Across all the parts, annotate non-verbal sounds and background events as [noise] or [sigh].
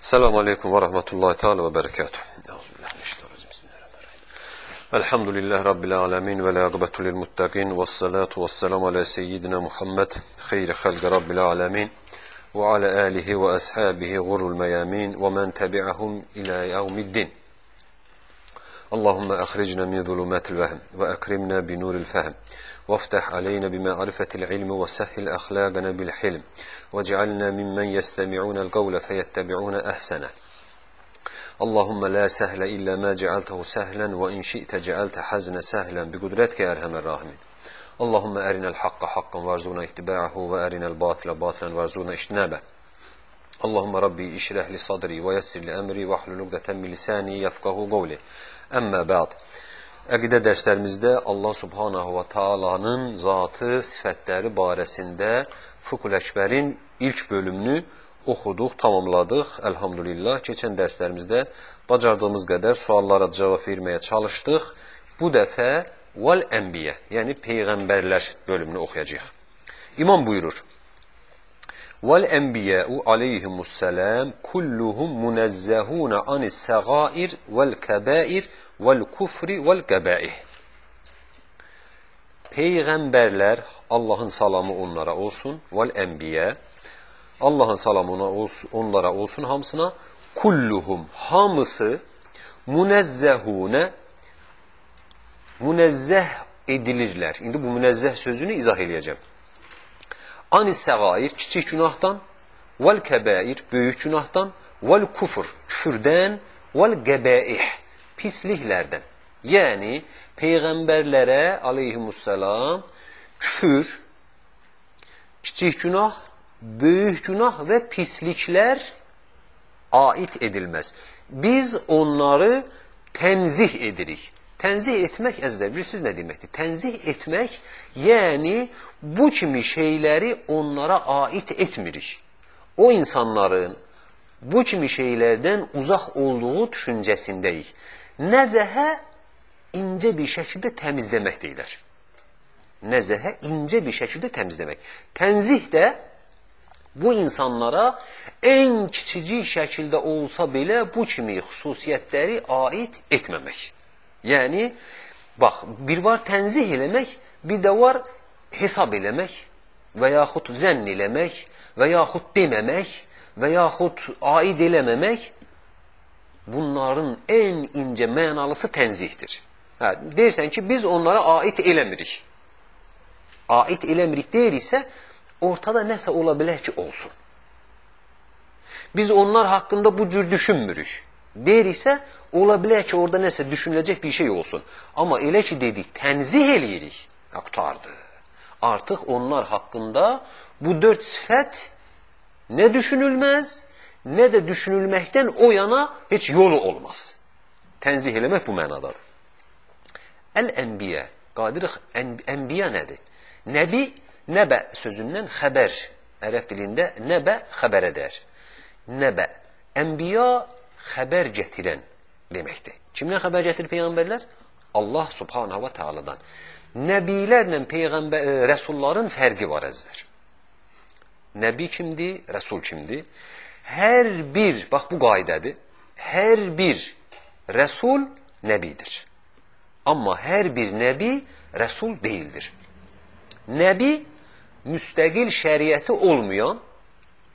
السلام عليكم ورحمة الله تعالى وبركاته. الحمد لله رب العالمين والعاقبة للمتقين والصلاة والسلام على سيدنا محمد خير خلق رب العالمين وعلى آله وأصحابه غر الميامين ومن تبعهم إلى يوم الدين. اللهم أخرجنا من ظلمات الوهم وأكرمنا بنور الفهم وافتح علينا بمعرفة العلم وسهل أخلاقنا بالحلم واجعلنا ممن يستمعون القول فيتبعون أحسنه. اللهم لا سهل إلا ما جعلته سهلا وإن شئت جعلت حزن سهلا بقدرتك يا أرحم الراحمين. اللهم أرنا الحق حقا وارزقنا اتباعه وأرنا الباطل باطلا وارزقنا اجتنابه. اللهم ربي اشرح لي صدري ويسر لي أمري واحلل عقدة من لساني يفقه قولي. Əmmə bəd. Əqidə dərslərimizdə Allah Subhanahu va Taala'nın zatı, sifətləri barəsində Fıkhul Əkbərin ilk bölümünü oxuduq, tamamladıq. Elhamdülillah. Keçən dərslərimizdə bacardığımız qədər suallara cavab verməyə çalışdıq. Bu dəfə Vel Ənbiyə, yəni peyğəmbərlər bölümünü oxuyacağıq. İmam buyurur: Vel enbiya'u aleyhimusselam kulluhum munezzehun anis sagair vel kebair vel kufri vel gebaih. Peyğəmbərlər Allahın salamı onlara olsun. Vel enbiya Allahın salamı onlara olsun hamısına. Kulluhum hamısı munezzehune münezzeh edilirlər. İndi bu münezzeh sözünü izah eləyəcəm. Anis səgair, kiçik günahdan, vəl kəbəir, böyük günahdan, vəl kufur, küfürdən, vəl qəbəih, pisliklərdən. Yəni, peyğəmbərlərə aleyhimussalam küfür, kiçik günah, böyük günah və pisliklər aid edilməz. Biz onları tənzih edirik. Tənzih etmək əzizlər, bilirsiniz nə deməkdir? Tənzih etmək, yəni bu kimi şeyləri onlara aid etmirik. O insanların bu kimi şeylərdən uzaq olduğu düşüncəsindəyik. Nəzəhə incə bir şəkildə təmizləmək deyilər. Nəzəhə incə bir şəkildə təmizləmək. Tənzih də bu insanlara ən kiçicik şəkildə olsa belə bu kimi xüsusiyyətləri aid etməmək. Yəni, bax, bir var tənzih eləmək, bir də var hesab eləmək və yaxud zənn eləmək və yaxud deməmək və yaxud aid eləməmək bunların ən incə mənalısı tənzihdir. Hə, deyirsən ki, biz onlara aid eləmirik. Aid eləmirik deyiriksə, ortada nəsə ola bilər ki, olsun. Biz onlar haqqında bu cür düşünmürük deyiriksə, ola bilər ki, orada nəsə düşünüləcək bir şey olsun. Amma elə ki, dedik, tənzih eləyirik, qutardı. Artıq onlar haqqında bu dörd sifət nə düşünülməz, nə də düşünülməkdən o yana heç yolu olmaz. Tənzih eləmək bu mənadadır. Əl-ənbiyə, qadirik, ənbiyə nədir? Nəbi, nəbə sözündən xəbər, ərəb dilində nəbə xəbərə dər. Nəbə, ənbiya xəbər gətirən deməkdir. Kimdən xəbər gətirir peyğəmbərlər? Allah subhanahu və teala'dan. Nəbilərlə peyğəmbər e, rəsulların fərqi var əzizlər. Nəbi kimdir, rəsul kimdir? Hər bir, bax bu qaydədir. Hər bir rəsul nəbidir. Amma hər bir nəbi rəsul deyildir. Nəbi müstəqil şəriəti olmayan,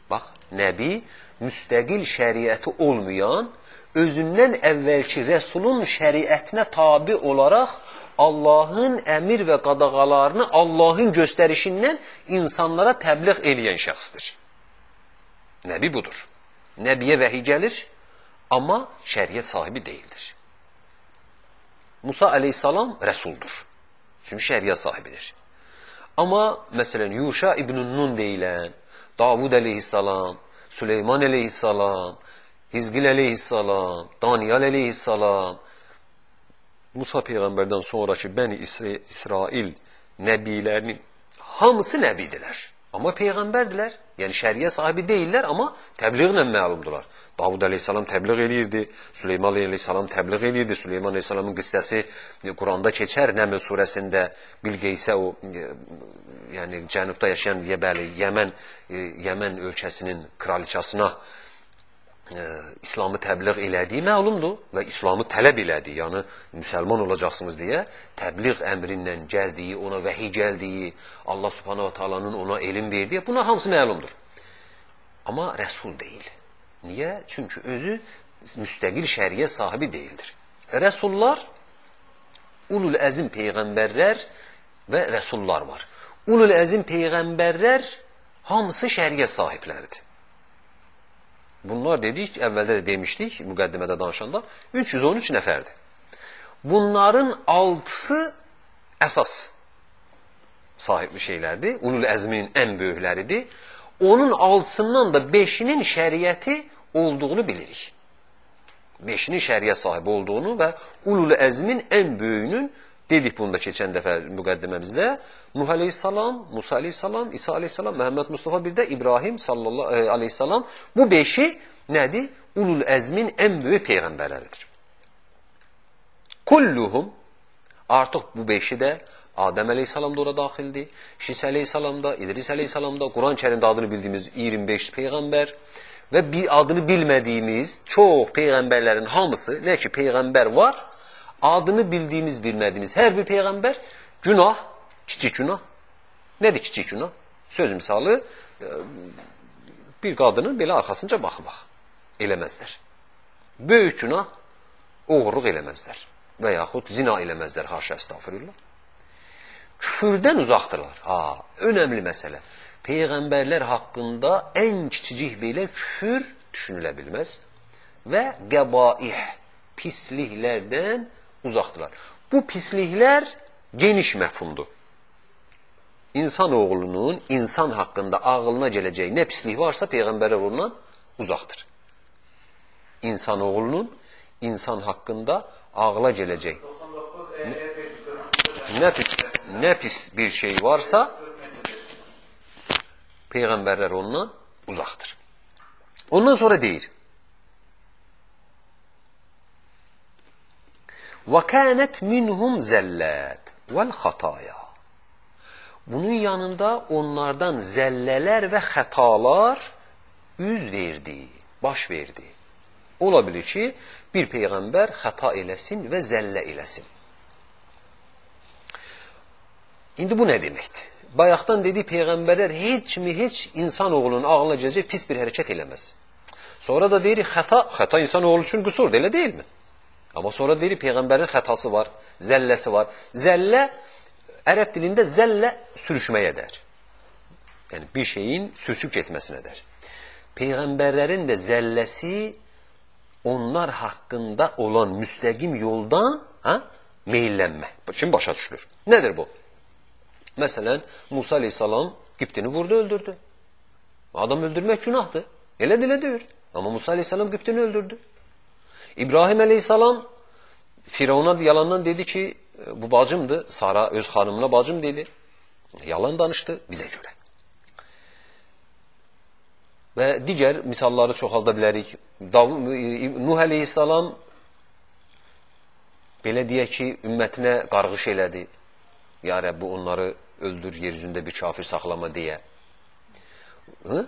bax, nəbi müstəqil şəriəti olmayan, özündən əvvəlki rəsulun şəriətinə tabi olaraq Allahın əmir və qadağalarını Allahın göstərişindən insanlara təbliğ eləyən şəxsdir. Nəbi budur. Nəbiyə vəhi gəlir, amma şəriət sahibi deyildir. Musa əleyhissalam rəsuldur. Çünki şəriət sahibidir. Amma məsələn Yuşa ibn Nun deyilən, Davud əleyhissalam, Süleyman əleyhissalam, Hizqil əleyhissalam, Daniyal əleyhissalam, Musa peyğəmbərdən sonraki Bəni İsrail nəbilərinin hamısı nəbidirlər. Amma peyğəmbərdilər. Yəni şəriyə sahibi deyillər, amma təbliğlə məlumdular. Davud əleyhissalam təbliğ eləyirdi, Süleyman əleyhissalam təbliğ eləyirdi. Süleyman əleyhissalamın qissəsi Quranda keçər Nəml surəsində Bilqeysə o yəni cənubda yaşayan bəli Yəmən Yəmən ölkəsinin kraliçasına e, İslamı təbliğ elədiyi məlumdur və İslamı tələb elədi. Yəni müsəlman olacaqsınız deyə təbliğ əmrindən gəldiyi, ona vəhiy gəldiyi, Allah Subhanahu taalanın ona elm verdiyi, buna hamısı məlumdur. Amma rəsul deyil. Niyə? Çünki özü müstəqil şəriyə sahibi deyildir. Rəsullar ulul əzim peyğəmbərlər və rəsullar var. Ulul əzim peyğəmbərlər hamısı şəriyə sahibləridir. Bunlar dedik, əvvəldə də demişdik, müqəddimədə danışanda 313 nəfərdir. Bunların altısı əsas sahibli şeylərdir. Ulul əzmin ən böyükləridir. Onun altısından da beşinin şəriəti olduğunu bilirik. Beşinin şəriət sahibi olduğunu və ulul əzmin ən böyüyünün dedik bunda keçən dəfə müqəddiməmizdə Nuh aleyhissalam, Musa aleyhissalam, İsa aleyhissalam, Məhəmməd Mustafa bir də İbrahim sallallahu e, aleyhissalam bu beşi nədir? Ulul əzmin ən böyük peyğəmbərləridir. Kulluhum artıq bu beşi də Adəm əleyhissalam da ora daxildir. Şis əleyhissalam da, İdris əleyhissalam da, Quran-Kərimdə adını bildiyimiz 25 peyğəmbər və bir adını bilmədiyimiz çox peyğəmbərlərin hamısı, nə ki peyğəmbər var, adını bildiyimiz, bilmədiyimiz hər bir peyğəmbər günah, kiçik günah. Nədir kiçik günah? Söz misalı, e, bir qadının belə arxasınca baxmaq eləməzlər. Böyük günah, oğurluq eləməzlər və yaxud zina eləməzlər, haşa əstağfirullah. Küfürdən uzaqdırlar. Ha, önəmli məsələ. Peyğəmbərlər haqqında ən kiçicik belə küfür düşünülə bilməz və qəbaih, pisliklərdən uzaqdırlar. Bu pisliklər geniş məfhumdur. İnsan oğlunun insan haqqında ağılına gələcək nə pislik varsa Peyğəmbərlər ondan uzaqdır. İnsan oğlunun insan haqqında ağla gələcək nə pis, nə pis bir şey varsa Peyğəmbərlər ondan uzaqdır. Ondan sonra deyir وَكَانَتْ مِنْهُمْ زَلَّاتِ وَالْخَطَايَا Bunun yanında onlardan zəllələr və xətalar üz verdi, baş verdi. Ola bilir ki, bir peyğəmbər xəta eləsin və zəllə eləsin. İndi bu nə deməkdir? Bayaqdan dedi peyğəmbərlər heç mi heç insan oğlunun ağlına gələcək pis bir hərəkət eləməz. Sonra da deyir xəta, xəta insan oğlu üçün qüsurdur, elə deyilmi? Amma sonra deyir peyğəmbərin xətası var, zəlləsi var. Zəllə ərəb dilində zəllə sürüşməyə dər. Yəni bir şeyin sürüşüb getməsinə dər. Peyğəmbərlərin də zəlləsi onlar haqqında olan müstəqim yoldan ha, meyllənmə. Kim başa düşülür? Nədir bu? Məsələn, Musa aleyhissalam Qibtini vurdu, öldürdü. Adam öldürmək günahdır. Elə dilə deyir. Amma Musa aleyhissalam Qibtini öldürdü. İbrahim aleyhissalam Firavuna yalandan dedi ki bu bacımdır. Sara öz xanımına bacım dedi. Yalan danışdı bizə görə. Və digər misalları çoxalda bilərik. Nuh əleyhissalam belə deyək ki, ümmətinə qarğış elədi. Ya Rəbbi onları öldür, yeryüzündə bir kafir saxlama deyə. Hı?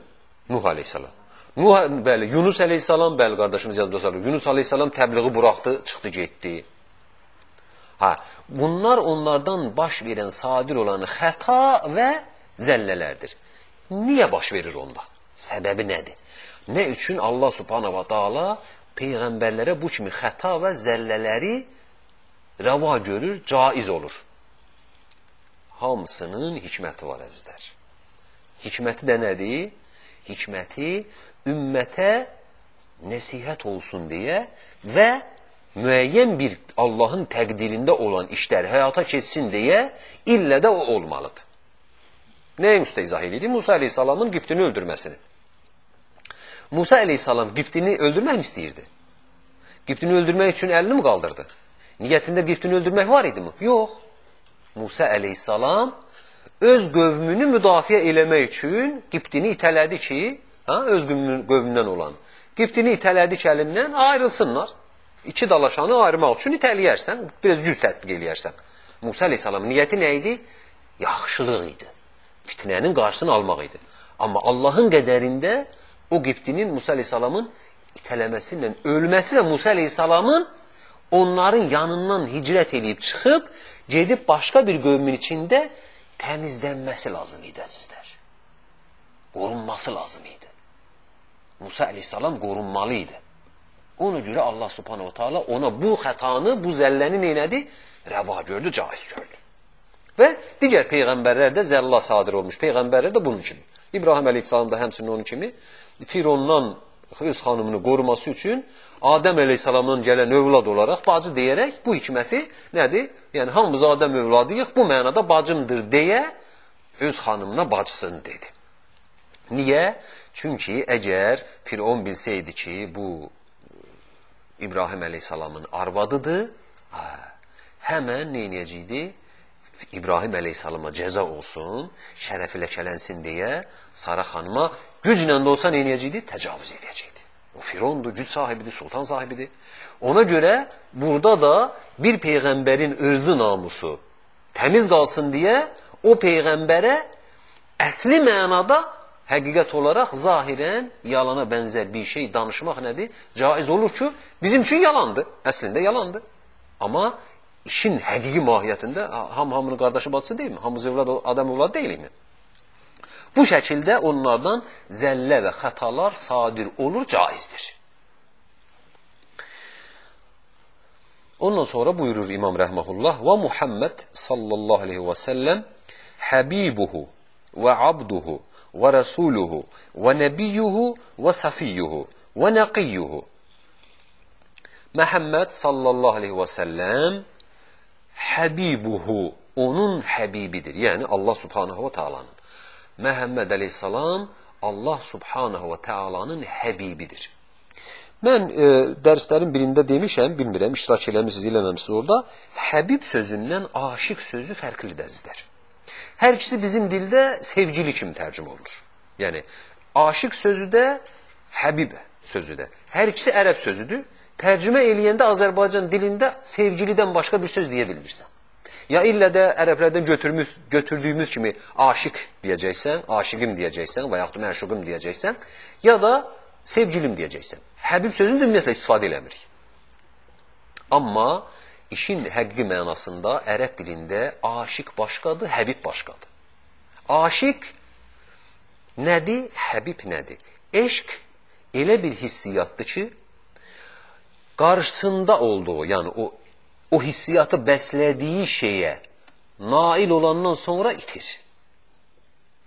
Nuh əleyhissalam. Nuh, bəli, Yunus əleyhissalam, bəli, qardaşımız yadda salır. Yunus əleyhissalam təbliği buraxdı, çıxdı, getdi. Ha, bunlar onlardan baş verən, sadir olan xəta və zəllələrdir. Niyə baş verir onda? Səbəbi nədir? Nə üçün Allah subhanahu wa ta'ala peyğəmbərlərə bu kimi xəta və zəllələri rəva görür, caiz olur? Hamısının hikməti var əzizlər. Hikməti də nədir? Hikməti ümmətə nəsihət olsun deyə və müəyyən bir Allahın təqdirində olan işlər həyata keçsin deyə illə də o olmalıdır. Nəyə üstə izah edir? Musa aleyhissalamın Qibtini öldürməsini. Musa aleyhissalam Qibtini öldürmək istəyirdi? Qibtini öldürmək üçün əlini mi qaldırdı? Niyyətində Qibtini öldürmək var idi mi? Yox. Musa aleyhissalam öz qövmünü müdafiə eləmək üçün Qibtini itələdi ki, ha, öz qövmündən olan. Qibtini itələdi ki, əlindən ayrılsınlar. İki dalaşanı ayırmaq üçün itələyərsən, biraz güc tətbiq eləyərsən. Musa aleyhissalamın niyyəti nə idi? Yaxşılıq idi. Fitnənin qarşısını almaq idi. Amma Allahın qədərində o Qibtinin Musa aleyhissalamın itələməsilə ölməsi və Musa əleyhissalamın onların yanından hicrət edib çıxıb, gedib başqa bir qövmin içində təmizlənməsi lazım idi əzizlər. Qorunması lazım idi. Musa əleyhissalam qorunmalı idi. Ona görə Allah subhanahu taala ona bu xətanı, bu zəlləni neynədi? Rəva gördü, caiz gördü. Və digər peyğəmbərlər də zəllah sadir olmuş. Peyğəmbərlər də bunun kimi. İbrahim əleyhissalam da həmçinin onun kimi Firondan öz xanımını qoruması üçün Adəm əleyhissalamdan gələn övlad olaraq bacı deyərək bu hikməti nədir? Yəni hamımız Adəm övladıyıq, bu mənada bacımdır deyə öz xanımına bacısını dedi. Niyə? Çünki əgər Firon bilsəydi ki, bu İbrahim əleyhissalamın arvadıdır, hə, həmən neynəyəcəkdi? İbrahim əleyhissalama cəza olsun, şərəfi ləkələnsin deyə Sara xanıma güclə də olsa neynəyəcəkdi? Təcavüz edəcəkdi. O Firondur, güc sahibidir, sultan sahibidir. Ona görə burada da bir peyğəmbərin ırzı namusu təmiz qalsın deyə o peyğəmbərə əsli mənada həqiqət olaraq zahirən yalana bənzər bir şey danışmaq nədir? Caiz olur ki, bizim üçün yalandır. Əslində yalandır. Amma işin həqiqi mahiyyətində ham hamının qardaşı bacısı deyilmi? Hamımız evlad adam evlad deyilmi? Bu şəkildə onlardan zəllə və xətalar sadir olur, caizdir. Ondan sonra buyurur İmam Rəhməhullah və Muhammed sallallahu aleyhi və səlləm Həbibuhu və abduhu və safiyyuhu və nəqiyyuhu Məhəmməd sallallahu aleyhi və səlləm Həbibuhu, onun həbibidir. Yəni Allah subhanahu və taalanın. Məhəmməd əleyhissalam Allah subhanahu və taalanın həbibidir. Mən e, dərslərin birində demişəm, bilmirəm, iştirak eləmişsiniz, eləməmişsiniz orada. Həbib sözündən aşiq sözü fərqlidir əzizlər. Hər ikisi bizim dildə sevgili kimi tərcümə olunur. Yəni, aşiq sözü də həbib sözü də. Hər ikisi ərəb sözüdür tərcümə eləyəndə Azərbaycan dilində sevgilidən başqa bir söz deyə bilmirsən. Ya illə də ərəblərdən götürmüş, götürdüyümüz kimi aşiq deyəcəksən, aşiqim deyəcəksən və yaxud məşuqum deyəcəksən, ya da sevgilim deyəcəksən. Həbib sözünü də ümumiyyətlə istifadə eləmirik. Amma işin həqiqi mənasında ərəb dilində aşiq başqadır, həbib başqadır. Aşiq nədir, həbib nədir? Eşq elə bir hissiyatdır ki, qarşısında olduğu, yəni o o hissiyatı bəslədiyi şeyə nail olandan sonra itir.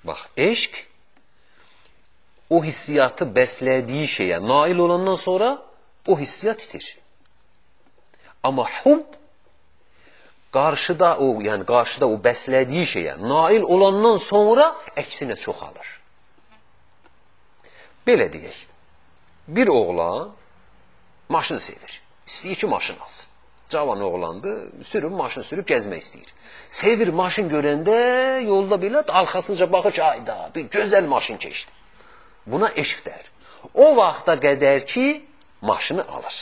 Bax, eşq o hissiyatı bəslədiyi şeyə nail olandan sonra o hissiyat itir. Amma hub qarşıda o, yəni qarşıda o bəslədiyi şeyə nail olandan sonra əksinə çoxalır. Belə deyək. Bir oğlan Maşını sevir. İstəyir ki, maşın alsın. Cavan oğlandı, sürüb, maşın sürüb gəzmək istəyir. Sevir maşın görəndə yolda belə arxasınca baxır ki, ayda, bir gözəl maşın keçdi. Buna eşq dər. O vaxta qədər ki, maşını alır.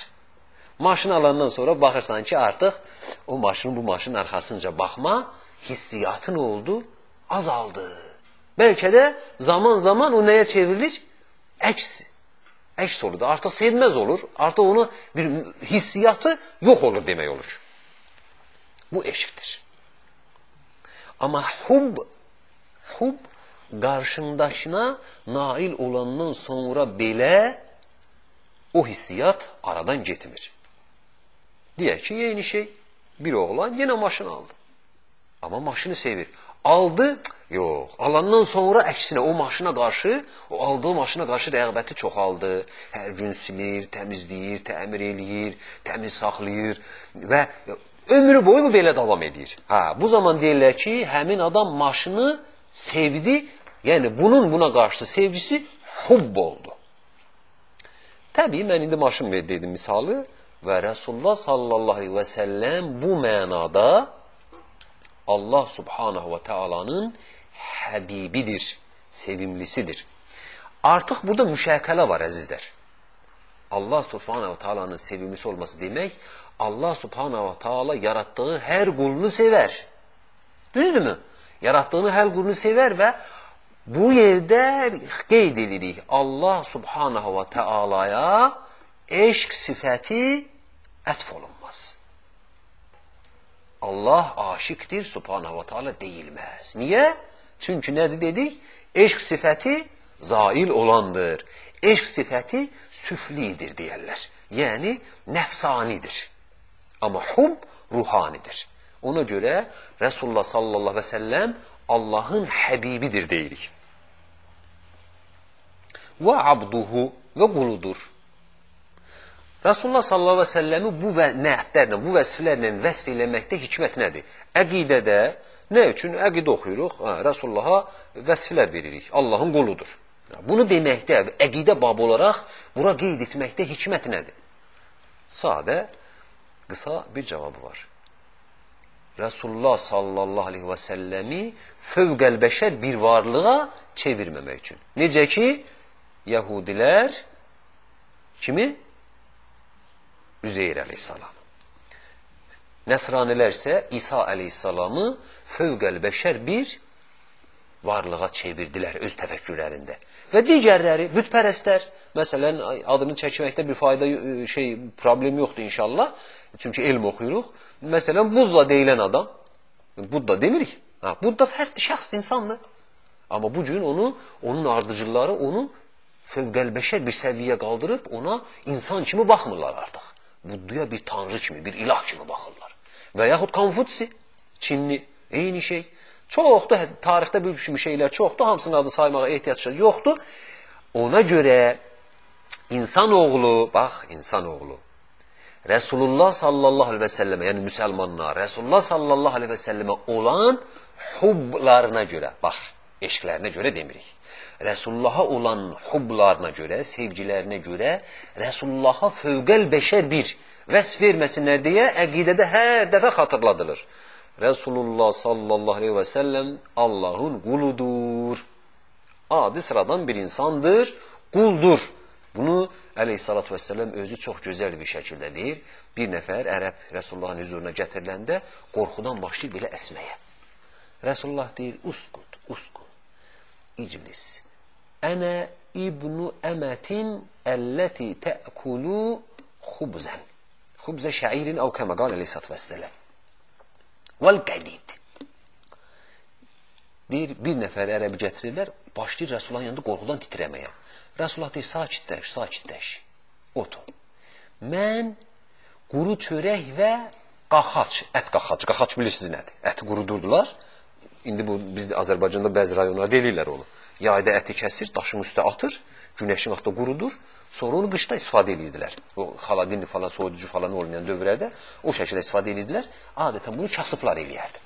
Maşını alandan sonra baxırsan ki, artıq o maşının bu maşının arxasınca baxma hissiyatı nə oldu? Azaldı. Bəlkə də zaman-zaman o nəyə çevrilir? Əks əks olur da, artıq sevməz olur, artıq onu bir hissiyatı yox olur demək olur. Bu eşqdir. Amma hub, hub qarşındakına nail olandan sonra belə o hissiyat aradan getmir. Deyək ki, yeni şey, bir oğlan yenə maşın aldı. Amma maşını sevir. Aldı, yox. Alandan sonra əksinə o maşına qarşı, o aldığı maşına qarşı rəğbəti çoxaldı. Hər gün silir, təmizləyir, təmir eləyir, təmiz saxlayır və ömrü boyu bu belə davam edir. Hə, bu zaman deyirlər ki, həmin adam maşını sevdi, yəni bunun buna qarşı sevgisi hubb oldu. Təbii, mən indi maşın dedim misalı və Rasulullah sallallahu aleyhi və səlləm bu mənada Allah subhanahu və teala'nın həbibidir, sevimlisidir. Artıq burada müşəkələ var əzizlər. Allah subhanahu və teala'nın sevimlisi olması demək, Allah subhanahu və teala yaratdığı hər qulunu sevər. Düzdürmü? Yaratdığını hər qulunu sevər və Bu yerdə qeyd edirik, Allah subhanahu və təalaya eşq sifəti ətf olunmaz. Allah aşiqdir, subhanahu və teala deyilməz. Niyə? Çünki nədir dedik? Eşq sifəti zail olandır. Eşq sifəti süflidir deyərlər. Yəni, nəfsanidir. Amma hub ruhanidir. Ona görə Resulullah sallallahu və səlləm Allahın həbibidir deyirik. Və abduhu və quludur. Rasulullah sallallahu aleyhi və səlləmi bu və nəhətlərlə, bu vəsflərlə vəsf eləməkdə hikmət nədir? Əqidədə nə üçün əqidə oxuyuruq? Hə, Rasulullaha vəsflər veririk. Allahın quludur. Bunu deməkdə, əqidə babı olaraq bura qeyd etməkdə hikmət nədir? Sadə, qısa bir cavabı var. Resulullah sallallahu aleyhi və səlləmi fövqəlbəşər bir varlığa çevirməmək üçün. Necə ki, Yahudilər kimi? Üzeyr əleyhissalam. Nəsranilər isə İsa əleyhissalamı fövqəlbəşər bir varlığa çevirdilər öz təfəkkürlərində. Və digərləri, bütpərəstlər, məsələn, adını çəkməkdə bir fayda, e, şey, problem yoxdur inşallah. Çünki elm oxuyuruq. Məsələn, Budda deyilən adam, Budda demirik. Ha, Budda fərqli şəxs insandır. Amma bu gün onu, onun ardıcıları onu fövqəlbəşər bir səviyyə qaldırıb ona insan kimi baxmırlar artıq. Budduya bir tanrı kimi, bir ilah kimi baxırlar. Və yaxud Konfutsi, Çinli, eyni şey. Çoxdur, tarixdə bir şeylər çoxdur, hamısının adını saymağa ehtiyac yoxdur. Ona görə insanoğlu, bax, insanoğlu, Resulullah sallallahu aleyhi və səlləmə, yəni müsəlmanlar, Resulullah sallallahu aleyhi və səlləmə olan hublarına görə, bax, eşqlərinə görə demirik. Resulullah'a olan hublarına görə, sevgilərinə görə Resulullah'a fövqəl beşər bir vəsf verməsinlər deyə əqidədə hər dəfə xatırladılır. Resulullah sallallahu aleyhi ve sellem Allah'ın kuludur. Adi sıradan bir insandır, kuldur. Bunu aleyhissalatü vesselam özü çox gözəl bir şəkildə deyir. Bir nəfər ərəb Resulullahın hüzuruna gətiriləndə qorxudan başlayıb belə əsməyə. Resulullah deyir, uskut, uskut, iclis. Ənə ibnu əmətin əlləti tə'kulu xubzən. Xubzə şəirin əv kəmə qal aleyhissalatü vesselam. Vel qədid. Deyir, bir nəfər ərəbi gətirirlər, başlayır Rəsulullah yanında qorxudan titrəməyə. Rəsulullah deyir, sakitləş, sakitləş, otur. Mən quru çörək və qaxac, ət qaxac, qaxac bilirsiniz nədir? Əti qurudurdular. İndi bu biz Azərbaycanda bəzi rayonlarda eləyirlər onu. Yayda əti kəsir, daşın üstə atır, günəşin altında qurudur, sonra onu qışda istifadə edirdilər. O xaladinli falan, soyuducu falan olmayan dövrlərdə o şəkildə istifadə edirdilər. Adətən bunu kasıblar eləyərdi.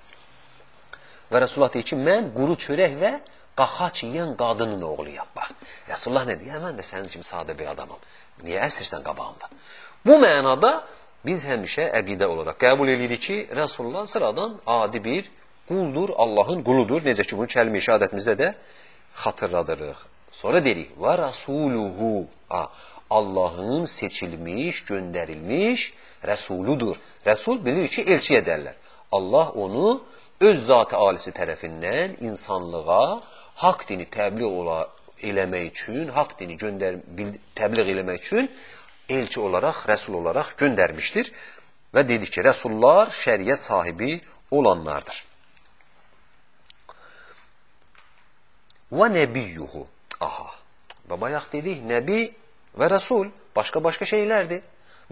Və Rasulullah deyir ki, mən quru çörək və qaxaç yeyən qadının oğluyam. Bax, Rasulullah nə deyir? Mən də sənin kimi sadə bir adamam. Niyə əsirsən qabağında? Bu mənada biz həmişə əqidə olaraq qəbul edirik ki, Rasulullah sıradan adi bir quldur, Allahın quludur. Necə ki, bunu kəlmə işadətimizdə də xatırladırıq. Sonra deyirik, və rasuluhu, Allahın seçilmiş, göndərilmiş rəsuludur. Rəsul bilir ki, elçiyə dərlər. Allah onu öz zatı alisi tərəfindən insanlığa haqq dini təbliğ ola, eləmək üçün, haqq dini göndər, təbliğ eləmək üçün elçi olaraq, rəsul olaraq göndərmişdir. Və dedik ki, rəsullar şəriət sahibi olanlardır. Və nəbiyyuhu. Aha. Və bayaq dedik, nəbi və rəsul başqa-başqa şeylərdir.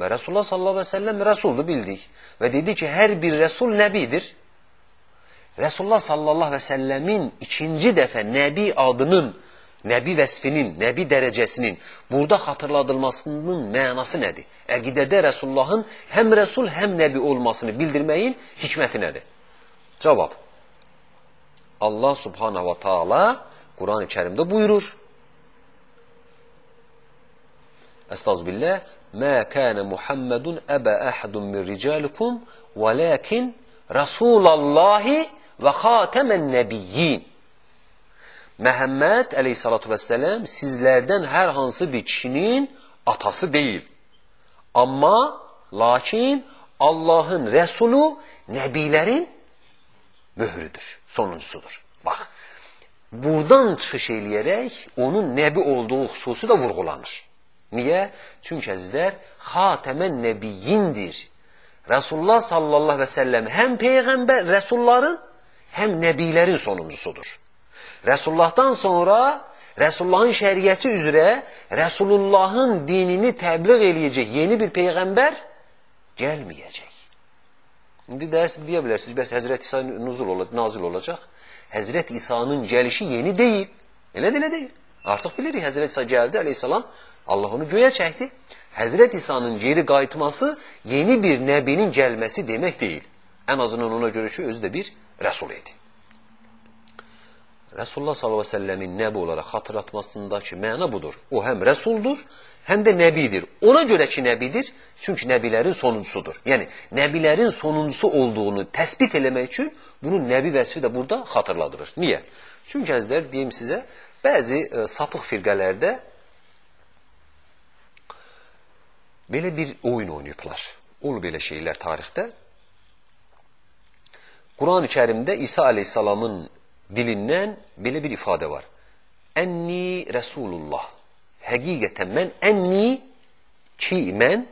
Və Resulullah sallallahu aleyhi ve sellem rəsuldur bildik. Və dedik ki, hər bir rəsul nəbidir. Resulullah sallallahu aleyhi ve sellemin ikinci dəfə nəbi adının, nəbi vəsfinin, nəbi dərəcəsinin burada xatırladılmasının mənası nədir? Əqidədə Resulullahın həm rəsul, həm nəbi olmasını bildirməyin hikməti nədir? Cavab. Allah subhanahu wa ta'ala Kur'an-ı Kerim'de buyurur. Estağfirullah. Ma kana Muhammedun eba ahadun min ricalikum velakin Rasulallahi ve hatemen nebiyyin. Məhəmməd əleyhissalatu vesselam sizlərdən hər hansı bir kişinin atası deyil. Amma lakin Allahın Rəsulu nəbilərin möhrüdür, sonuncusudur. Bax, buradan çıxış eləyərək onun nəbi olduğu xüsusu da vurğulanır. Niyə? Çünki əzizlər, xatəmən nəbiyyindir. Resulullah sallallahu aleyhi ve sellem hem peygamber, Resulların hem nebilerin sonuncusudur. Resulullah'tan sonra Resulullah'ın şeriyeti üzere Resulullah'ın dinini tebliğ eləyəcək yeni bir peygamber gelmeyecek. İndi ders deyə bilərsiniz, bəs Həzrət İsa nuzul olacaq, nazil olacaq. Həzrət İsa'nın gəlişi yeni deyil. Elə də elə deyil. Artıq bilirik Həzrət İsa gəldi aleyhissalam. Allah onu göyə çəkdi. Həzrət İsa'nın geri qayıtması yeni bir nəbinin gəlməsi demək deyil. Ən azından ona görə ki, özü də bir rəsul idi. Resulullah sallallahu aleyhi ve sellemin nəbi olaraq xatırlatmasındakı məna budur. O həm rəsuldur, həm də nəbidir. Ona görə ki, nəbidir, çünki nəbilərin sonuncusudur. Yəni, nəbilərin sonuncusu olduğunu təsbit eləmək üçün bunun nəbi vəsfi də burada xatırladırır. Niyə? Çünki əzlər, deyim sizə, bəzi ə, e, sapıq firqələrdə Belə bir oyun oynayıblar. Olur belə şeylər tarixdə. Quran-ı Kərimdə İsa aleyhissalamın dilindən belə bir ifadə var. Ənni Rəsulullah. Həqiqətən mən ənni ki mən,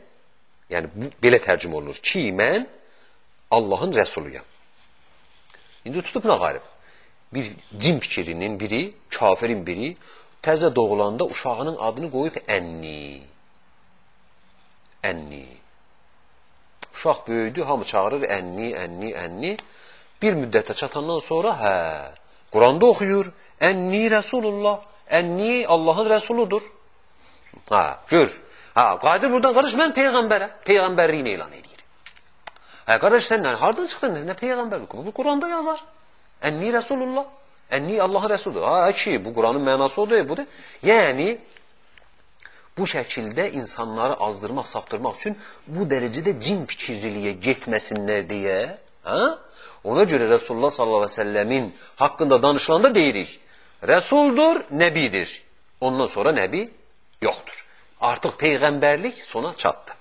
yəni bu, belə tərcümə olunur. Ki mən Allahın rəsuluyam. İndi tutub nə qarib? Bir cin fikrinin biri, kafirin biri təzə doğulanda uşağının adını qoyub ənni ənni. Uşaq böyüdü, hamı çağırır ənni, ənni, ənni. Bir müddətə çatandan sonra, hə, Quranda oxuyur, ənni Rəsulullah, ənni Allahın Rəsuludur. Hə, gör. Hə, qayıdır buradan, qardaş, mən Peyğəmbərə, Peyğəmbərliyini elan edir. Hə, qardaş, sən nə, hardan çıxdın, nə, nə Peyğəmbər? Bu Quranda yazar. Ənni Rəsulullah, ənni Allahın Rəsuludur. Ha, ki, bu Quranın mənası odur, budur. Yəni, bu şəkildə insanları azdırmaq, saptırmaq üçün bu dərəcədə cin fikirliliyə getməsinlər deyə, hə? Ona görə Resulullah sallallahu əleyhi və səlləmin haqqında danışılanda deyirik, Rəsuldur, nəbidir. Ondan sonra nəbi yoxdur. Artıq peyğəmbərlik sona çatdı.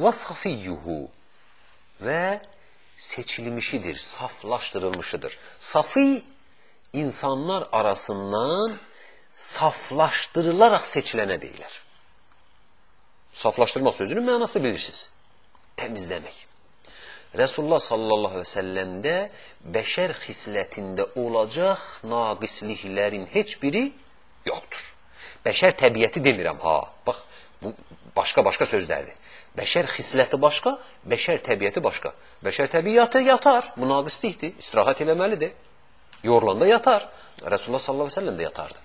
Və safiyyuhu və seçilmişidir, saflaşdırılmışıdır. Safi insanlar arasından saflaşdırılaraq seçilənə deyilər. Saflaşdırmaq sözünün mənası bilirsiniz. Təmizləmək. Resulullah sallallahu ve sellemdə bəşər xislətində olacaq naqisliklərin heç biri yoxdur. Bəşər təbiəti demirəm ha. Bax, bu başqa-başqa sözlərdir. Bəşər xisləti başqa, bəşər təbiəti başqa. Bəşər təbiəti yatar, bu naqislikdir, istirahət eləməlidir. Yorulanda yatar. Resulullah sallallahu aleyhi ve sellem də yatardı.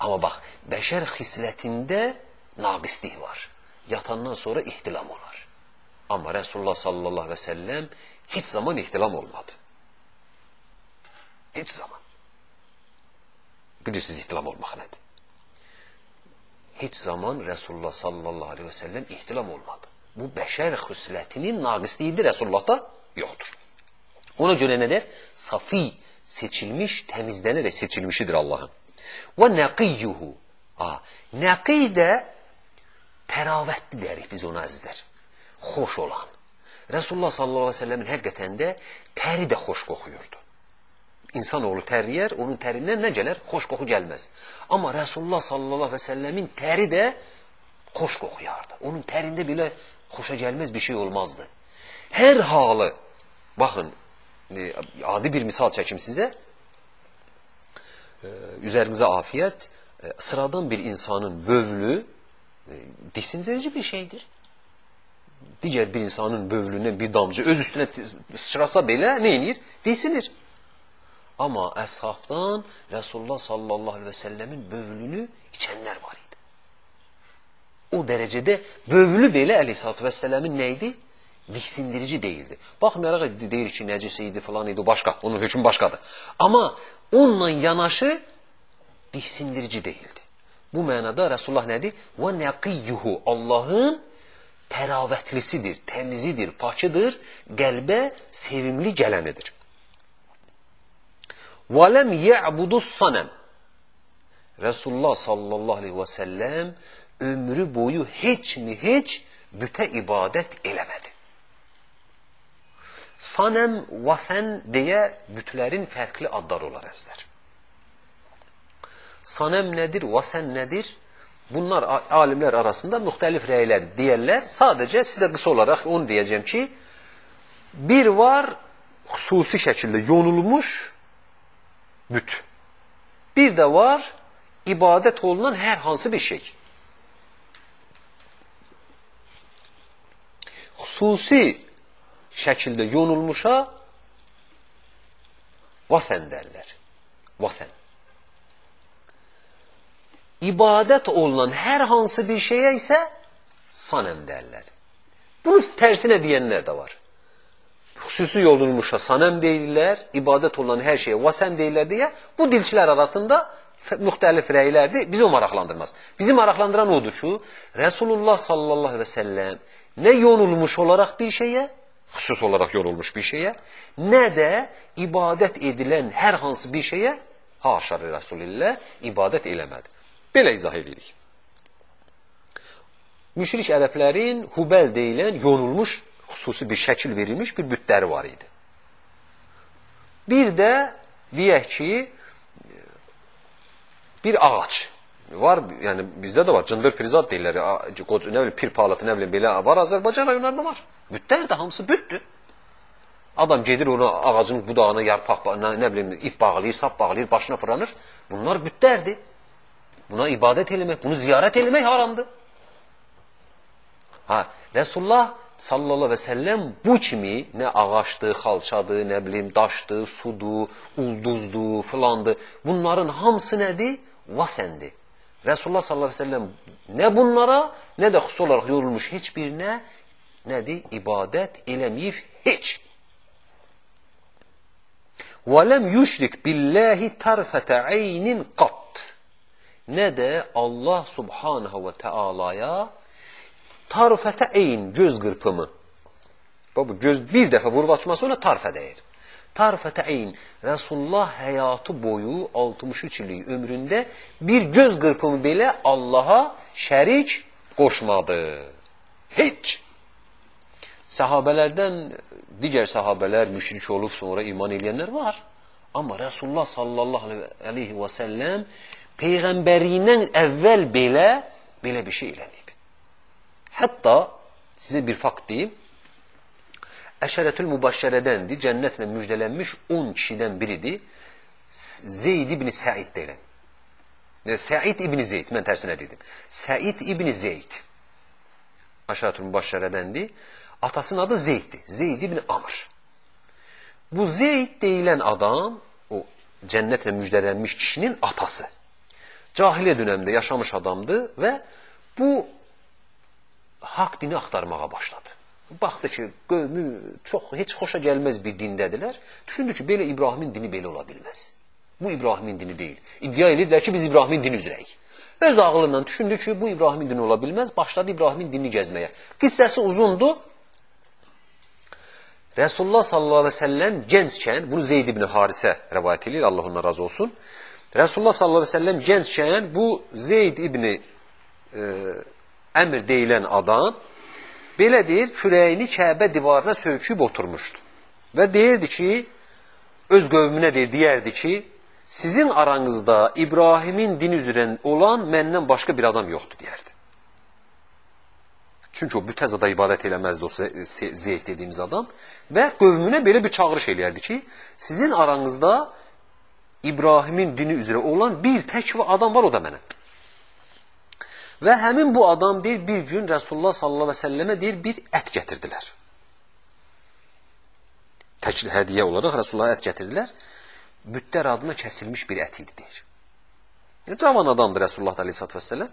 Amma bax, bəşər xislətində naqislik var. Yatandan sonra ihtilam olar. Amma Resulullah sallallahu aleyhi ve sellem heç zaman ihtilam olmadı. Heç zaman. Bilirsiniz ihtilam olmaq nədir? Heç zaman Resulullah sallallahu aleyhi ve sellem ihtilam olmadı. Bu bəşər xüslətinin naqisliyidir Resulullahda yoxdur. Ona görə nə der? Safi, seçilmiş, təmizlənərək seçilmişidir Allahın. Və nəqiyyuhu. Nəqiy də təravətli deyirik biz ona əzizlər. Xoş olan. Resulullah sallallahu aleyhi ve sellemin həqiqətən də təri də xoş qoxuyurdu. İnsanoğlu təriyər, onun tərindən nə gələr? Xoş qoxu gəlməz. Amma Resulullah sallallahu aleyhi ve sellemin təri də xoş qoxuyardı. Onun tərində belə xoşa gəlməz bir şey olmazdı. Hər halı, baxın, e, adi bir misal çəkim sizə, e, üzerinizə afiyet, e, sıradan bir insanın bövlü diksindirici bir şeydir. Diğer bir insanın bövlüne bir damcı öz üstüne sıçrasa belə ne inir? Disinir. Ama əshabdan Resulullah sallallahu aleyhi ve sellemin bövlünü içenler var idi. O derecede bövlü belə aleyhissalatü vesselamın neydi? Diksindirici değildi. Baxmayaraq deyir ki, nəcis idi falan idi, başqa. Onun hükmü başqadır. Amma onunla yanaşı diksindirici değildi. Bu mənada Resulullah nədir? Və nəqiyyuhu Allahın təravətlisidir, təmizidir, pakıdır, qəlbə sevimli gələnidir. Ləm yə'budus sanəm. Resulullah sallallahu aleyhi və səlləm ömrü boyu heç mi heç bütə ibadət eləmədi. Sanəm, vasən deyə bütlərin fərqli adları olar əzlər. Sanəm nədir, vasən nədir? Bunlar alimlər arasında müxtəlif rəylər deyərlər. Sadəcə sizə qısa olaraq onu deyəcəm ki, bir var xüsusi şəkildə yonulmuş büt. Bir də var ibadət olunan hər hansı bir şey. Xüsusi şəkildə yonulmuşa vasən dərlər. Vasən. İbadət olunan hər hansı bir şeyə isə sanəm dərlər. Bunu tərsinə deyənlər də var. Xüsusi yolunmuşa sanəm deyirlər, ibadət olunan hər şeyə vasən deyirlər deyə bu dilçilər arasında müxtəlif rəylərdir. Bizi o maraqlandırmaz. Bizi maraqlandıran odur ki, Resulullah sallallahu ve sellem nə yonulmuş olaraq bir şeyə, xüsus olaraq yorulmuş bir şeyə, nə də ibadət edilən hər hansı bir şeyə, haşa Resulillah, ibadət eləmədi. Belə izah edirik. Müşrik ərəblərin hubəl deyilən, yonulmuş, xüsusi bir şəkil verilmiş bir bütləri var idi. Bir də deyək ki, bir ağac var, yəni bizdə də var, cındır pirzat deyirlər, qoc, nə bilim, pir palatı, nə bilim, belə var, Azərbaycan rayonlarında var. Bütlər də hamısı bütdür. Adam gedir ona ağacın budağına yarpaq, nə, nə bilim, ip bağlayır, sap bağlayır, başına fırlanır. Bunlar bütlərdir. Buna ibadət eləmək, bunu ziyarət eləmək haramdır. Ha, Resulullah sallallahu aleyhi ve sellem bu kimi nə ağaçdır, xalçadır, nə bilim, daşdır, sudur, ulduzdur, filandır. Bunların hamısı nədir? Vasəndir. Resulullah sallallahu aleyhi ve sellem nə bunlara, nə də xüsus olaraq yorulmuş heç birinə nədir? İbadət eləməyib heç. وَلَمْ يُشْرِكْ بِاللّٰهِ تَرْفَةَ عَيْنٍ قَطْ Nə də Allah subhanahu və teala'ya tarfətə eyn, göz qırpımı. Bu göz bir dəfə vurub açması ona tarfə deyir. Tarfətə eyn. Resulullah həyatı boyu 63 illik ömründə bir göz qırpımı belə Allaha şərik qoşmadı. Heç. Səhabələrdən digər səhabələr müşrik olub sonra iman eləyənlər var. Amma Rasulullah sallallahu aleyhi və səlləm peyğəmbərindən əvvəl belə belə bir şey eləməyib. Hətta sizə bir fakt deyim. Əşərətül mübaşşərədəndir, cənnətlə müjdələnmiş 10 kişidən biridir. Zeyd ibn Səid deyilən. Səid ibn Zeyd, mən tərsinə dedim. Səid ibn Zeyd. Əşərətül mübaşşərədəndir. Atasının adı Zeyddir. Zeyd ibn Amr. Bu Zeyd deyilən adam, o cənnətlə müjdələnmiş kişinin atası. Cahiliyə dönəmində yaşamış adamdır və bu haqq dini axtarmağa başladı. Baxdı ki, qövmü çox, heç xoşa gəlməz bir dindədirlər. Düşündü ki, belə İbrahimin dini belə ola bilməz. Bu İbrahimin dini deyil. İddia edirlər ki, biz İbrahimin dini üzrəyik. Öz ağlından düşündü ki, bu İbrahimin dini ola bilməz. Başladı İbrahimin dinini gəzməyə. Qissəsi uzundur. Resulullah sallallahu aleyhi ve sellem gençkən, bunu Zeyd ibn Harisə rəvayət edir, Allah ondan razı olsun. Resulullah sallallahu aleyhi ve sellem gençkən bu Zeyd ibn e, Əmr deyilən adam belə deyir, kürəyini Kəbə divarına söyküyüb oturmuşdu. Və deyirdi ki, öz qövmünə deyir, deyərdi ki, sizin aranızda İbrahimin din üzrə olan məndən başqa bir adam yoxdur, deyərdi. Çünki o bütəzada ibadət eləməzdi o Zeyd dediyimiz adam və qövmünə belə bir çağırış eləyərdi ki, sizin aranızda İbrahimin dini üzrə olan bir tək adam var, o da mənəm. Və həmin bu adam deyir, bir gün Rasulullah sallallahu aleyhi ve səlləmə deyir, bir ət gətirdilər. Təkli hədiyə olaraq Rasulullah ət gətirdilər. Bütlər adına kəsilmiş bir ət idi deyir. Cavan adamdır Rasulullah aleyhisselatü vesselam.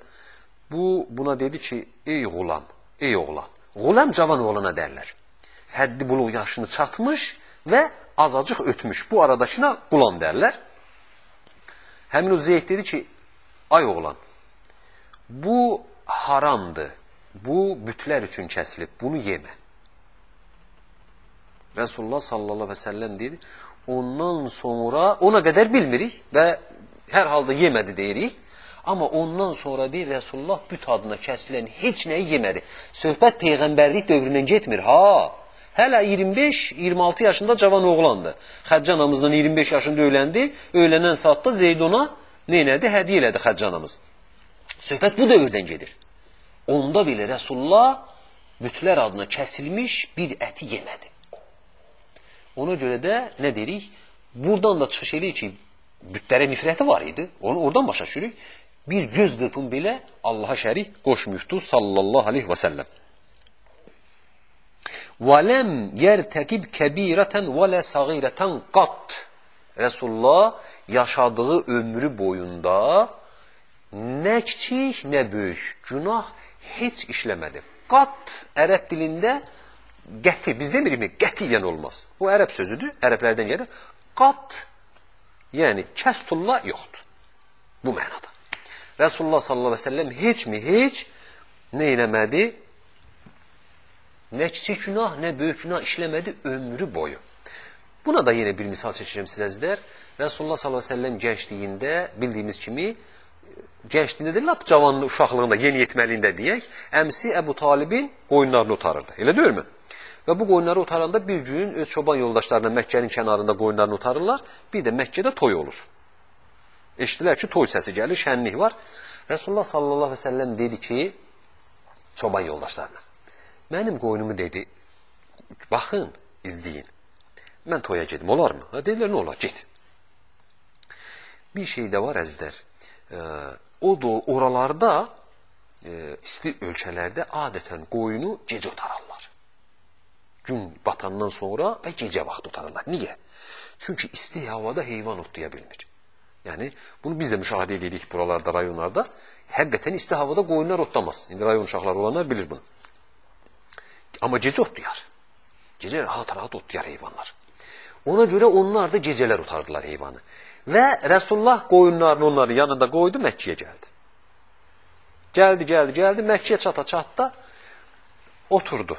Bu, buna dedi ki, ey qulam, ey oğlan. Qulam cavan oğlana derlər. Həddi buluq yaşını çatmış və azacıq ötmüş. Bu aradakına qulam derlər. Həmin o Zeyd dedi ki, ay oğlan, bu haramdır. Bu bütlər üçün kəsilib. Bunu yemə. Resulullah sallallahu ve sellem dedi. Ondan sonra ona qədər bilmirik və hər halda yemədi deyirik. Amma ondan sonra deyir Resulullah büt adına kəsilən heç nəyi yemədi. Söhbət peyğəmbərlik dövründən getmir. Ha, Hələ 25-26 yaşında cavan oğlandı. Xədicə anamızdan 25 yaşında öyləndi. Öylənən saatda Zeyd ona neynədi? Hədiyyə elədi Xədicə anamız. Söhbət bu dövrdən gedir. Onda belə Rəsulullah bütlər adına kəsilmiş bir əti yemədi. Ona görə də nə deyirik? Buradan da çıxış eləyir ki, bütlərə nifrəti var idi. Onu oradan başa düşürük. Bir göz qırpın belə Allaha şərik qoşmuyubdu sallallahu aleyhi və səlləm. وَلَمْ يَرْتَقِبْ كَب۪يرَةً وَلَا صَغِيرَةً قَطْ Resulullah yaşadığı ömrü boyunda nə kiçik, nə böyük günah heç işləmədi. Qat ərəb dilində qəti, biz demirik mi? Qətiyyən olmaz. Bu ərəb sözüdür, ərəblərdən gəlir. Qat, yəni kəstulla yoxdur. Bu mənada. Resulullah sallallahu aleyhi ve sellem heç mi heç nə eləmədi? Nə kiçik günah, nə böyük günah işləmədi ömrü boyu. Buna da yenə bir misal çəkirəm sizəzlər. Ve sellem gəncliyində bildiyimiz kimi gəncliyində deyil, lap cavanlı uşaqlığında, yeniyetməliyində deyək, əmsi Əbu Talibin qoyunlarını otarırdı. Elə deyilmi? Və bu qoyunları otaranda bir gün öz çoban yoldaşlarına Məkkənin kənarında qoyunlarını otarırlar. Bir də Məkkədə toy olur. Eşitdilər ki, toy səsi gəlir, şənlik var. Resulullah sallallahu aleyhi ve sellem dedi ki, çoban yoldaşlarına, mənim qoyunumu dedi, baxın, izləyin. Mən toya gedim, olarmı? Ha, dedilər, nə olar, get. Bir şey də var, əzizlər. E, o da oralarda, e, isti ölkələrdə adətən qoyunu gecə otararlar. Gün batandan sonra və gecə vaxtı otarırlar. Niyə? Çünki isti havada heyvan otlaya bilmir. Yəni, bunu biz də müşahidə edirik buralarda, rayonlarda. Həqiqətən isti havada qoyunlar otlamaz. İndi rayon uşaqları olanlar bilir bunu. Amma gecə otlayar. Gecə rahat-rahat otlayar heyvanlar. Ona görə onlar da gecələr otardılar heyvanı. Və Rəsulullah qoyunlarını onların yanında qoydu, Məkkiyə gəldi. Gəldi, gəldi, gəldi, Məkkiyə çata-çatda oturdu.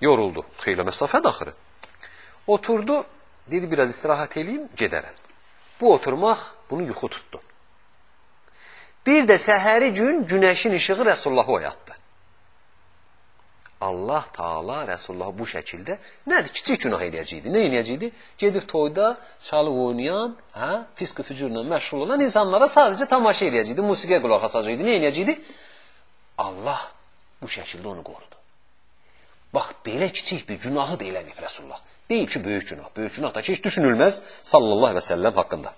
Yoruldu. Xeylə məsafə daxırı. Oturdu, dedi biraz istirahat eləyim, gedərəm. Bu oturmaq bunu yuxu tutdu. Bir də səhəri gün günəşin işığı Rəsulullahı oyatdı. Allah Taala Rəsulullah bu şəkildə nədir? Kiçik günah eləyəcəkdi. Nə eləyəcəkdi? Gedib toyda çalıb oynayan, hə, fisk fücurla məşğul olan insanlara sadəcə tamaşa eləyəcəkdi, musiqiyə qulaq asacaqdı. Nə eləyəcəkdi? Allah bu şəkildə onu qorudu. Bax, belə kiçik bir günahı da eləməyib Rəsulullah. Deyil ki, böyük günah. Böyük günah da ki, heç düşünülməz sallallahu əleyhi və səlləm haqqında.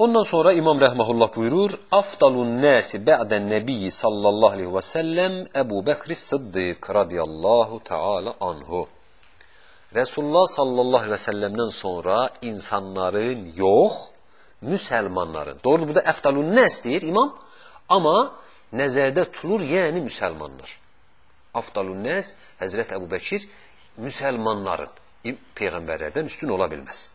Ondan sonra İmam Rəhməhullah buyurur, Afdalun nəsi bə'dən nəbiyyi sallallahu aleyhi və səlləm Əbu Bəkri Sıddiq radiyallahu teala anhu. Resulullah sallallahu aleyhi və səlləmdən sonra insanların yox, müsəlmanların. Doğrudur, bu da əfdalun nəs deyir imam, amma nəzərdə tutulur, yəni müsəlmanlar. Afdalun nəs, Həzrət Əbu Bəkir, müsəlmanların, peyğəmbərlərdən üstün ola bilməz.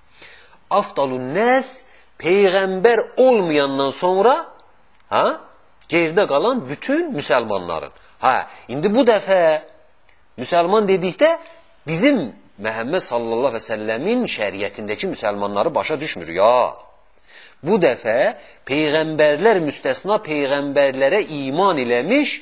Afdalun nəs, peyğəmbər olmayandan sonra ha, gerdə qalan bütün müsəlmanların. Ha, indi bu dəfə müsəlman dedikdə bizim Məhəmməd sallallahu əleyhi və səlləmin şəriətindəki müsəlmanları başa düşmür ya. Bu dəfə peyğəmbərlər müstəsna peyğəmbərlərə iman eləmiş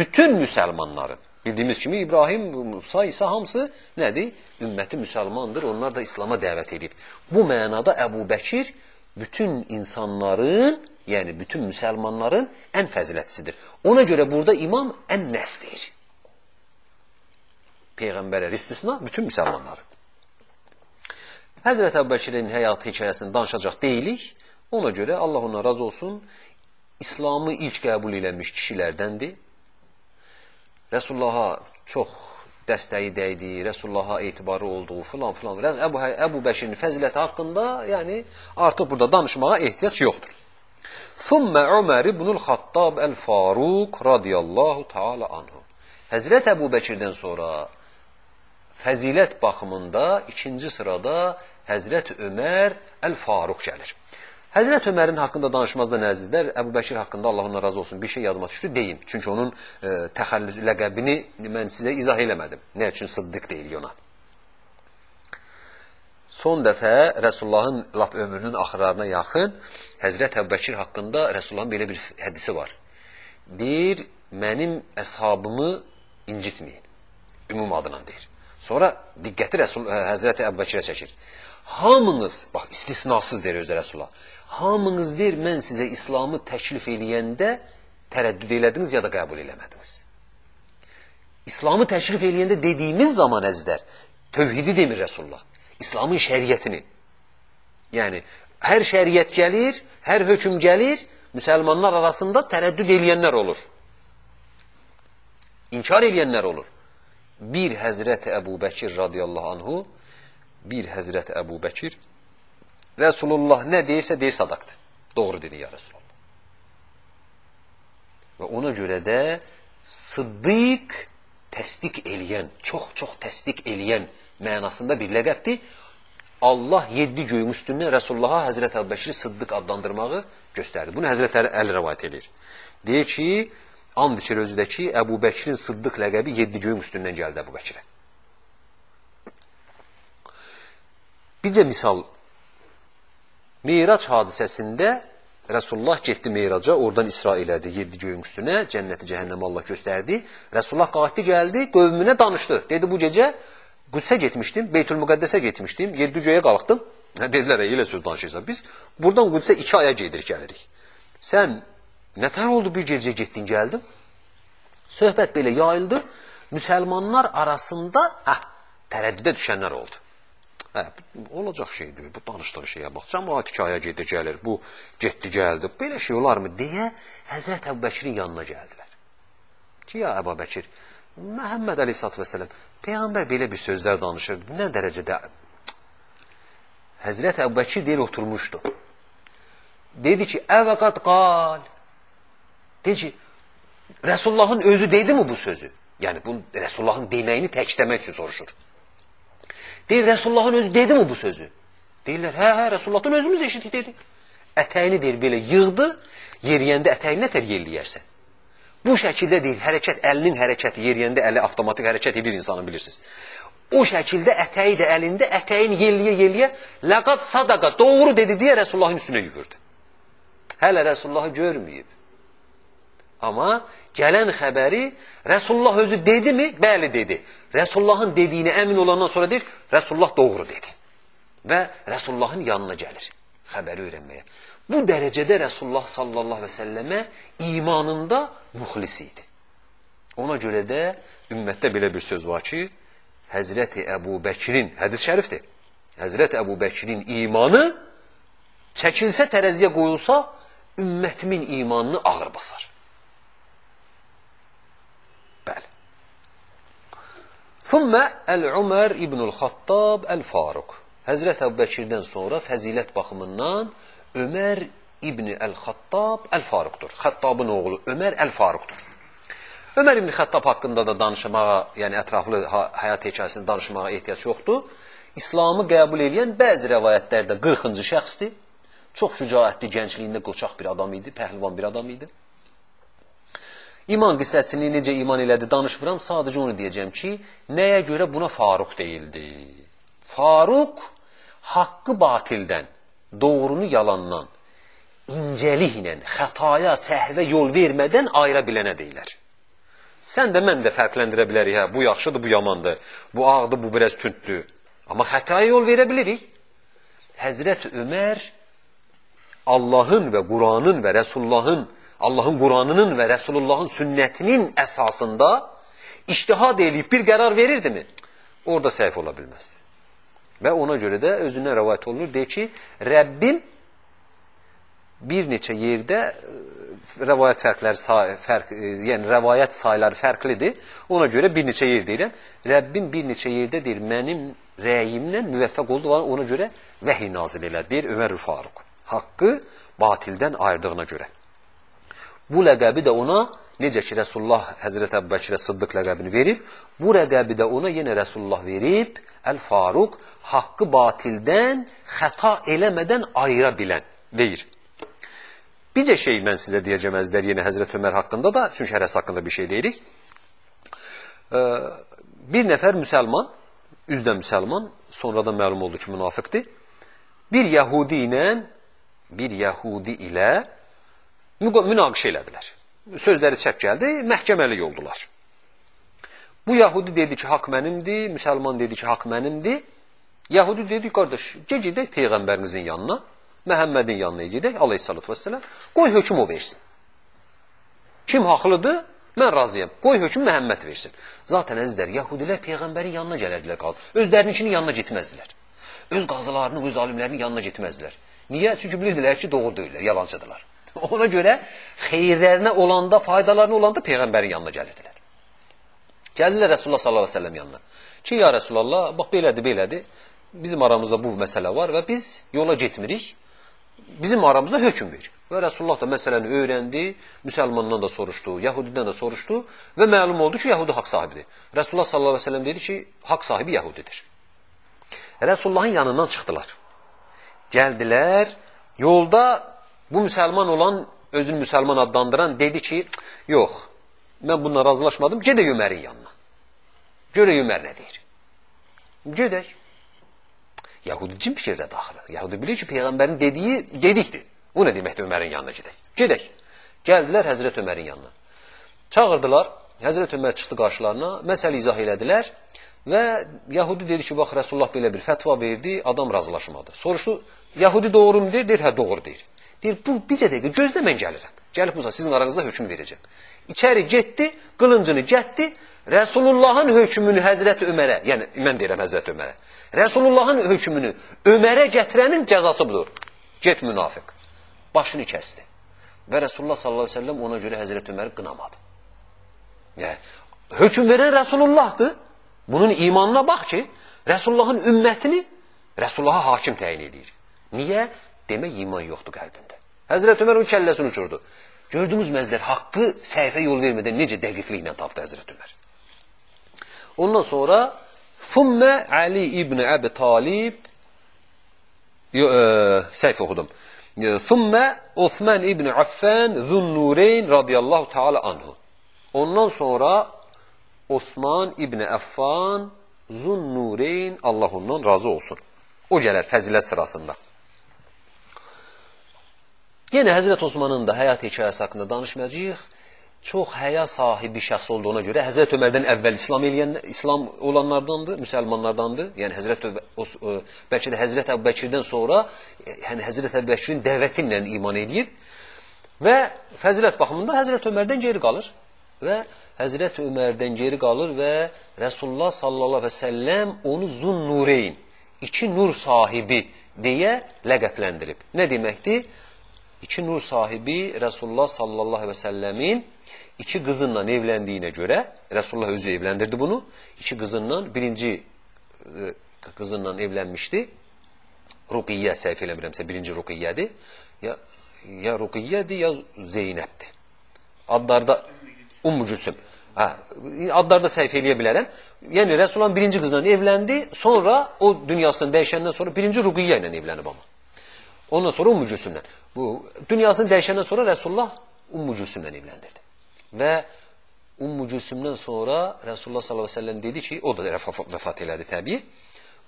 bütün müsəlmanların. Bildiyimiz kimi İbrahim, Musa, İsa hamısı nədir? Ümməti müsəlmandır, onlar da İslama dəvət edib. Bu mənada Əbu Bəkir bütün insanların, yəni bütün müsəlmanların ən fəzilətlisidir. Ona görə burada imam ən nəs deyir. Peyğəmbərə istisna bütün müsəlmanları. Həzrət Əbubəkirin həyatı hekayəsini danışacaq deyilik. Ona görə Allah ona razı olsun, İslamı ilk qəbul eləmiş kişilərdəndir. Rəsullaha çox dəstəyi dəydi, Rəsullaha etibarı olduğu filan filan. Əbu, Əbu Bəşirin fəziləti haqqında, yəni artıq burada danışmağa ehtiyac yoxdur. Thumma Ömər ibnul Xattab el-Faruq radiyallahu taala anhu. Həzrət Əbu Bəkirdən sonra fəzilət baxımında ikinci sırada Həzrət Ömər el-Faruq gəlir. Həzrət Ömərin haqqında danışmazda nəzizlər, Əbu Bəkir haqqında Allah ona razı olsun bir şey yadıma düşdü, deyim. Çünki onun e, təxəllüs ləqəbini mən sizə izah eləmədim. Nə üçün Sıddıq deyilik ona. Son dəfə Rəsullahın lap ömrünün axırlarına yaxın Həzrət Əbu Bəkir haqqında Rəsullahın belə bir hədisi var. Deyir, mənim əshabımı incitməyin. Ümum adına deyir. Sonra diqqəti Rəsul ə, Həzrəti Əbubəkirə çəkir. Hamınız, bax istisnasız deyir özdə Rəsulullah. Hamınız deyir mən sizə İslamı təklif eləyəndə tərəddüd elədiniz ya da qəbul eləmədiniz. İslamı təşrif eləyəndə dediyimiz zaman əzizlər, tövhidi demir Rəsulullah. İslamın şəriətini. Yəni, hər şəriət gəlir, hər hökm gəlir, müsəlmanlar arasında tərəddüd eləyənlər olur. İnkar eləyənlər olur. Bir Həzrət Əbu Bəkir radiyallahu anhu, bir Həzrət Əbu Bəkir, Rəsulullah nə deyirsə, deyir sadaqdır. Doğru dedi ya Rəsulullah. Və ona görə də Sıddiq təsdiq eləyən, çox-çox təsdiq eləyən mənasında bir ləqəbdir. Allah yeddi göyün üstündən Rəsullaha Həzrət Əbubəkiri Sıddıq adlandırmağı göstərdi. Bunu Həzrət Əli rəvayət edir. Deyir ki, and içir özü də ki, Əbu Bəkirin Sıddıq ləqəbi yeddi göyün üstündən gəldi Əbu Bəkirə. Bircə misal, Meyrac hadisəsində Resulullah getdi meyraca, oradan İsra elədi, yedi göyün üstünə, cənnəti, cəhənnəmi Allah göstərdi. Resulullah qalxdı, gəldi, qövmünə danışdı. Dedi, bu gecə Qüdsə getmişdim, Beytül Müqəddəsə getmişdim, yedi göyə qalxdım. Hə, [laughs] dedilər, elə söz danışırsan. Biz buradan Qüdsə iki aya gedir, gəlirik. Sən nətər oldu bir gecə getdin, gəldin? Söhbət belə yayıldı. Müsəlmanlar arasında hə, tərəddüdə düşənlər oldu. Hə, olacaq şeydir, bu danışdığı şeyə bax. Cəmaat iki aya gedir, gəlir, bu getdi, gəldi. Belə şey olarmı deyə Həzrət Əbubəkirin yanına gəldilər. Ki, ya Əbubəkir, Məhəmməd Əleyhisselatü Vesselam Peyğəmbər belə bir sözlər danışır. Nə dərəcədə Həzrət Əbubəkir deyir oturmuşdu. Dedi ki, əvəqat qal. Dedi ki, Rəsullahın özü dedi mi bu sözü? Yəni bu Rəsullahın deməyini təkidləmək üçün soruşur. Deyir, Rəsullahın özü dedi mi bu sözü? Deyirlər, hə, hə, Rəsullahdan özümüz eşitdik dedi. Ətəyini deyir belə yığdı, yeriyəndə ətəyini nətər yerləyərsən? Bu şəkildə deyil, hərəkət, əlinin hərəkəti, yeriyəndə əli avtomatik hərəkət edir insanı bilirsiniz. O şəkildə ətəyi də əlində, ətəyin yelliyə yelliyə, ləqad sadaqa, doğru dedi deyə Rəsullahın üstünə yükürdü. Hələ Rəsullahı görməyib. Amma gələn xəbəri Rəsulullah özü dedi mi? Bəli dedi. Rəsullahın dediyinə əmin olandan sonra deyir, Rəsulullah doğru dedi. Və Rəsullahın yanına gəlir xəbəri öyrənməyə. Bu dərəcədə Rəsulullah sallallahu və səlləmə imanında müxlis idi. Ona görə də ümmətdə belə bir söz var ki, Həzrəti Əbu Bəkirin, hədis şərifdir, Həzrəti Əbu Bəkirin imanı çəkilsə tərəziyə qoyulsa, ümmətimin imanını ağır basar. Bəli. Thumma Əl-Umar ibn-ül Xattab Əl-Faruq. Həzrət Əbu Bəkirdən sonra fəzilət baxımından Ömər İbni Əl-Xattab Əl-Faruqdur. Xattabın oğlu Ömər Əl-Faruqdur. Ömər İbni Xattab haqqında da danışmağa, yəni ətraflı həyat hekayəsini danışmağa ehtiyac yoxdur. İslamı qəbul edən bəzi rəvayətlərdə 40-cı şəxsdir. Çox şücaətli, gəncliyində qoçaq bir adam idi, pəhlivan bir adam idi. İman qissəsini necə iman elədi danışmıram, sadəcə onu deyəcəm ki, nəyə görə buna Faruq deyildi? Faruq haqqı batildən, doğrunu yalandan, incəliklə, xətaya, səhvə yol vermədən ayıra bilənə deyilər. Sən də mən də fərqləndirə bilərik, hə, bu yaxşıdır, bu yamandır, bu ağdır, bu biraz tündür. Amma xətaya yol verə bilirik. Həzrət Ömər Allahın və Quranın və Rəsullahın, Allahın Quranının və Rəsulullahın sünnətinin əsasında iştihad eləyib bir qərar verirdimi? Orada səhv ola bilməzdi. Və ona görə də özündən rəvayət olunur, deyir ki, Rəbbim bir neçə yerdə e, rəvayət fərqləri fərq, e, yəni rəvayət sayları fərqlidir. Ona görə bir neçə yer deyirəm. Rəbbim bir neçə yerdə deyir, mənim rəyimlə müvəffəq oldu ona görə vəhiy nazil elədi, deyir Ömər Faruq. Haqqı batildən ayırdığına görə. Bu ləqəbi də ona necə ki Rəsulullah Həzrət Əbbəkirə Sıddıq ləqəbini verib, bu rəqəbi də ona yenə Rəsulullah verib, Əl-Faruq haqqı batildən xəta eləmədən ayıra bilən deyir. Bircə şey mən sizə deyəcəm əzlər yenə Həzrət Ömər haqqında da, çünki hərəsi haqqında bir şey deyirik. Bir nəfər müsəlman, üzdə müsəlman, sonradan məlum oldu ki, münafiqdir. Bir Yahudi ilə bir Yahudi ilə münaqişə elədilər. sözləri çəp gəldi, məhkəməli oldular. Bu Yahudi dedi ki, haqq mənimdir, müsəlman dedi ki, haqq mənimdir. Yahudi dedi, qardaş, gedək Peyğəmbərinizin yanına, Məhəmmədin yanına gedək, aleyhissalatu vesselam, qoy hökm o versin. Kim haqlıdır? Mən razıyam. Qoy hökm Məhəmməd versin. Zaten əzizlər, Yahudilər Peyğəmbərin yanına gələrdilər qaldı. Özlərininkinin yanına getməzdilər. Öz qazılarının, öz alimlərinin yanına getməzdilər. Niyə? Çünki bilirdilər ki, doğru deyirlər, yalancıdırlar. [laughs] Ona görə xeyirlərinə olanda, faydalarına olanda Peyğəmbərin yanına gəlirdilər. Gəldilər Rasulullah sallallahu əleyhi və səlləm yanına. Ki ya Rasulullah, bax belədir, belədir. Bizim aramızda bu məsələ var və biz yola getmirik. Bizim aramızda hökm ver. Və Rasulullah da məsələni öyrəndi, müsəlmandan da soruşdu, Yahudidən də soruşdu və məlum oldu ki, Yahudi haqq sahibidir. Rasulullah sallallahu əleyhi və səlləm dedi ki, haqq sahibi Yahudidir. Rəsulullahın yanından çıxdılar. Gəldilər, yolda bu müsəlman olan, özünü müsəlman adlandıran dedi ki, yox, mən bununla razılaşmadım, gedək Ömərin yanına. Görək Ömər nə deyir. Gedək. Yahudi cin fikirdə daxil. Yahudi bilir ki, Peyğəmbərin dediyi dedikdir. O nə deməkdir Ömərin yanına gedək. Gedək. Gəldilər Həzrət Ömərin yanına. Çağırdılar. Həzrət Ömər çıxdı qarşılarına, məsələ izah elədilər və Yahudi dedi ki, bax Rəsulullah belə bir fətva verdi, adam razılaşmadı. Soruşdu, Yahudi doğru mu deyir? Deyir, hə doğru deyir. Deyir, bu bircə dəqiqə gözlə mən gəlirəm. Gəlib bu sizin aranızda hökm verəcəm. İçəri getdi, qılıncını gətdi, Rəsulullahın hökmünü Həzrət Ömərə, yəni mən deyirəm Həzrət Ömərə. Rəsulullahın hökmünü Ömərə gətirənin cəzası budur. Get münafiq. Başını kəsdi. Və Rəsulullah sallallahu əleyhi və səlləm ona görə Həzrət Öməri qınamadı. Yəni hökm verən Rəsulullahdır. Bunun imanına bax ki, Rəsulullahın ümmətini Rəsulullaha hakim təyin edir. Niyə? Demək iman yoxdur qəlbində. Həzrət Ömər onun kəlləsini uçurdu. Gördüyümüz məzlər haqqı səhifə yol vermədən necə dəqiqliklə tapdı Həzrət Ömər. Ondan sonra Thummə Ali ibn Əbi Talib e, səhifə oxudum. Thummə Osman ibn Affan Zunnureyn radiyallahu taala anhu. Ondan sonra Osman ibn Affan Zunnureyn Allah ondan razı olsun. O gələr fəzilət sırasında. Yenə Həzrət Osmanın da həyat hekayəsi haqqında danışmayacağıq. Çox həya sahibi şəxs olduğuna görə Həzrət Ömərdən əvvəl İslam eləyən İslam olanlardandır, müsəlmanlardandır. Yəni Həzrət bəlkə də Həzrət Əbubəkirdən sonra yəni Həzrət Əbubəkirin dəvəti ilə iman eləyir və fəzilət baxımında Həzrət Ömərdən geri qalır və Həzrət Ömərdən geri qalır və Rasulullah sallallahu əleyhi və səlləm onu Zun Nureyn, iki nur sahibi deyə ləqəbləndirib. Nə deməkdir? İki nur sahibi Resulullah sallallahu aleyhi ve sellemin iki kızınla evlendiğine göre Resulullah özü evlendirdi bunu. İki kızınla birinci e, kızınla evlenmişti. Rukiye səhv eləmirəmsə birinci Rukiye'di. Ya ya Rukiye'di ya Zeynep'di. Adlarda Ummu Cüsüm. Ha, adlarda səhv eləyə bilərəm. Yəni Resulullahın birinci qızla evləndi, sonra o dünyasını dəyişəndən sonra birinci Rukiye ilə evlənib ama. Ondan sonra Ummu Cüsümlə. Bu dünyasını dəyişəndən sonra Resulullah Ummu Cüsümlə evləndirdi. Və Ummu Cüsümdən sonra Resulullah sallallahu əleyhi və səlləm dedi ki, o da vəfat elədi təbii.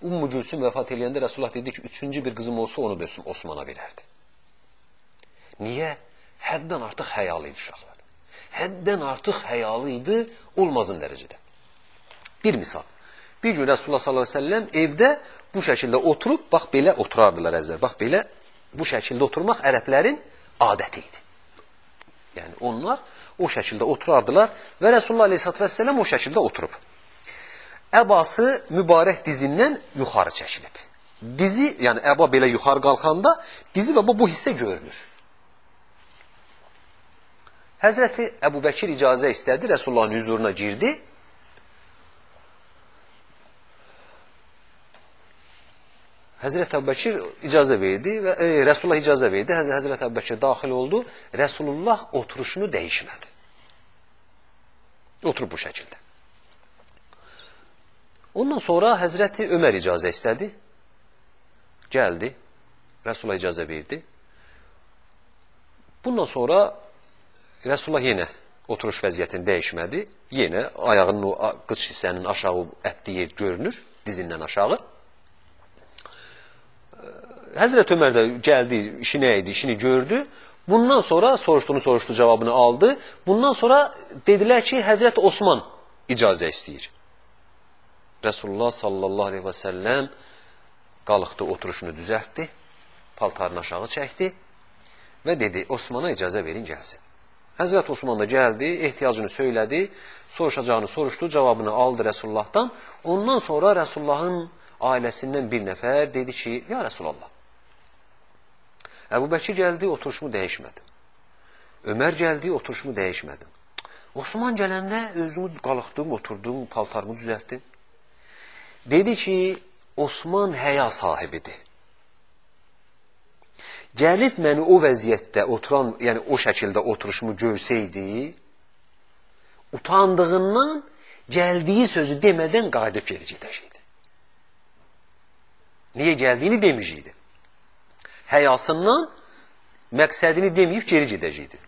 Ummu Cüsüm vəfat eləyəndə Resulullah dedi ki, üçüncü bir qızım olsa onu da Osmana verərdi. Niyə? Həddən artıq həyalı idi uşaqlar. Həddən artıq həyalı idi olmazın dərəcədə. Bir misal. Bir gün Resulullah sallallahu əleyhi və səlləm evdə bu şəkildə oturub, bax belə oturardılar əzər. Bax belə bu şəkildə oturmaq ərəblərin adəti idi. Yəni onlar o şəkildə oturardılar və Resulullah Aleyhisselatü Vesselam o şəkildə oturub. Əbası mübarək dizindən yuxarı çəkilib. Dizi, yəni əba belə yuxarı qalxanda dizi və bu, bu hissə görünür. Həzrəti Əbu Bəkir icazə istədi, Resulullahın huzuruna girdi Həzrət Əbubəkir icazə verdi və e, Rəsulullah icazə verdi. Həz Həzrət Əbubəkir daxil oldu. Rəsulullah oturuşunu dəyişmədi. Oturub bu şəkildə. Ondan sonra Həzrəti Ömər icazə istədi. Gəldi. Rəsulullah icazə verdi. Bundan sonra Rəsulullah yenə oturuş vəziyyətini dəyişmədi. Yenə ayağının o qıç hissənin aşağı ətdiyi yer görünür, dizindən aşağı. Həzrət Ömər də gəldi, işi nə idi, işini gördü. Bundan sonra soruşduğunu soruşdu, cavabını aldı. Bundan sonra dedilər ki, Həzrət Osman icazə istəyir. Resulullah sallallahu aleyhi və səlləm qalıqdı, oturuşunu düzəltdi, paltarını aşağı çəkdi və dedi, Osmana icazə verin, gəlsin. Həzrət Osman da gəldi, ehtiyacını söylədi, soruşacağını soruşdu, cavabını aldı Rəsullahdan. Ondan sonra Rəsullahın ailəsindən bir nəfər dedi ki, ya Rəsulullah, Əbu Bəkir gəldi, oturuşumu dəyişmədim. Ömər gəldi, oturuşumu dəyişmədim. Osman gələndə özümü qalıqdım, oturdum, paltarımı düzəltdim. Dedi ki, Osman həya sahibidir. Gəlib məni o vəziyyətdə oturan, yəni o şəkildə oturuşumu görsəydi, utandığından gəldiyi sözü demədən qayıdıb geri gedəcəkdi. Niyə gəldiyini deməyəcəkdi. Həyasından məqsədini deməyib geri gedəcəkdi.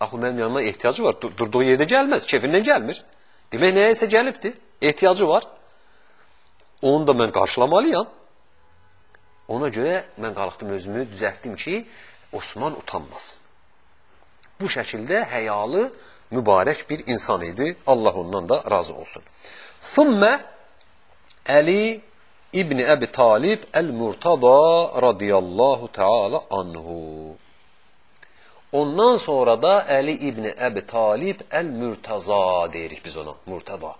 Axı mənim yanıma ehtiyacı var. Durduğu yerdə gəlməz, kefindən gəlmir. Demək nəyəsə gəlibdi, ehtiyacı var. Onu da mən qarşılamalıyam. Ona görə mən qalxdım özümü düzəltdim ki, Osman utanmasın. Bu şəkildə həyalı, mübarək bir insan idi. Allah ondan da razı olsun. Thumma Ali İbn Əbi Talib Əl-Murtada radiyallahu taala anhu. Ondan sonra da Əli İbn Əbi Talib Əl-Mürtaza deyirik biz ona. Murtada.